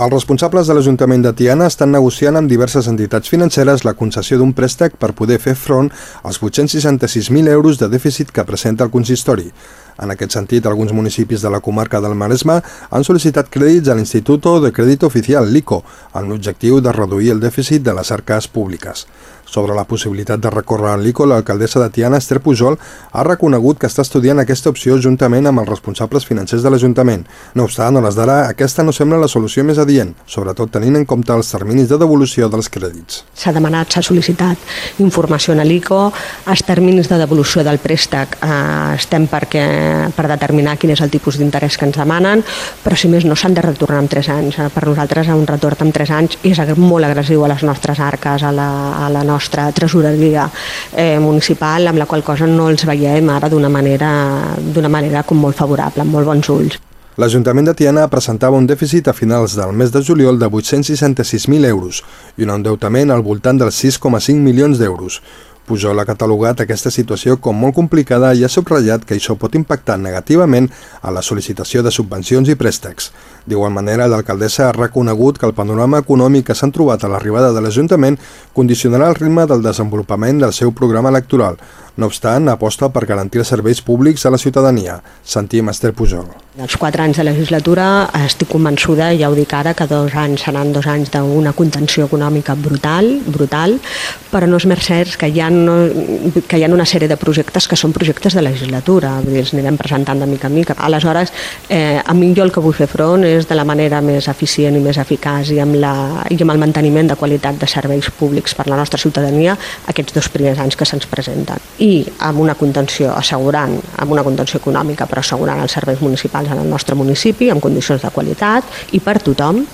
Els responsables de l'Ajuntament de Tiana estan negociant amb diverses entitats financeres la concessió d'un préstec per poder fer front als 866.000 euros de dèficit que presenta el consistori. En aquest sentit, alguns municipis de la comarca del Maresme han sol·licitat crèdits a l'Instituto de Crèdit Oficial, l'ICO, amb l'objectiu de reduir el dèficit de les arques públiques. Sobre la possibilitat de recórrer a l'ICO, l'alcaldessa de Tiana, Esther Pujol, ha reconegut que està estudiant aquesta opció juntament amb els responsables financers de l'Ajuntament. No obstant, a les d'ara, aquesta no sembla la solució més adient, sobretot tenint en compte els terminis de devolució dels crèdits. S'ha demanat, s'ha sol·licitat informació a l'ICO, els terminis de devolució del préstec eh, estem perquè, per determinar quin és el tipus d'interès que ens demanen, però si més no s'han de retornar en 3 anys. Per nosaltres un retorn en 3 anys és molt agressiu a les nostres arques, a la, a la nostra nostra tresoreria eh, municipal, amb la qual cosa no els veiem ara d'una manera, manera com molt favorable, amb molt bons ulls. L'Ajuntament de Tiana presentava un dèficit a finals del mes de juliol de 866.000 euros i un endeutament al voltant dels 6,5 milions d'euros. Pujol ha catalogat aquesta situació com molt complicada i ha subratllat que això pot impactar negativament a la sol·licitació de subvencions i préstecs. D'igual manera, l'alcaldessa ha reconegut que el panorama econòmic que s'han trobat a l'arribada de l'Ajuntament condicionarà el ritme del desenvolupament del seu programa electoral. No obstant, aposta per garantir els serveis públics a la ciutadania. Sentim Esther Pujol. Els quatre anys de legislatura estic convençuda, ja ho dic ara, que dos anys seran dos anys d'una contenció econòmica brutal, brutal, però no és més cert que hi ha, no, que hi ha una sèrie de projectes que són projectes de legislatura, vull dir, els anirem presentant de mica en mica. Aleshores, eh, a mi jo el que vull fer front és de la manera més eficient i més eficaç i amb, la, i amb el manteniment de qualitat de serveis públics per la nostra ciutadania aquests dos primers anys que se'ns presenten. I amb una contenció assegurant, amb una contenció econòmica però assegurant els serveis municipals en el nostre municipi amb condicions de qualitat i per tothom.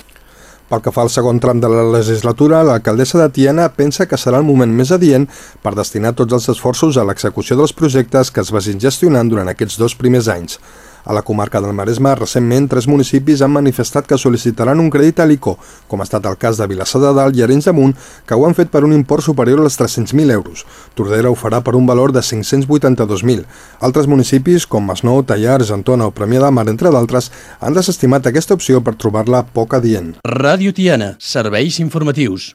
Pel que fa al segon tram de la legislatura, l'alcaldessa de Tiana pensa que serà el moment més adient per destinar tots els esforços a l'execució dels projectes que es vagin gestionant durant aquests dos primers anys. A la comarca del Maresme, recentment, tres municipis han manifestat que sol·licitaran un crèdit a l'ICO, com ha estat el cas de Vilassar de Dalt i Arenys de Munt, que ho han fet per un import superior als 300.000 euros. Tordera ho farà per un valor de 582.000. Altres municipis, com Masnou, Tallars, Antona o Premià de Mar, entre d'altres, han desestimat aquesta opció per trobar-la poc adient. Ràdio Tiana, serveis informatius.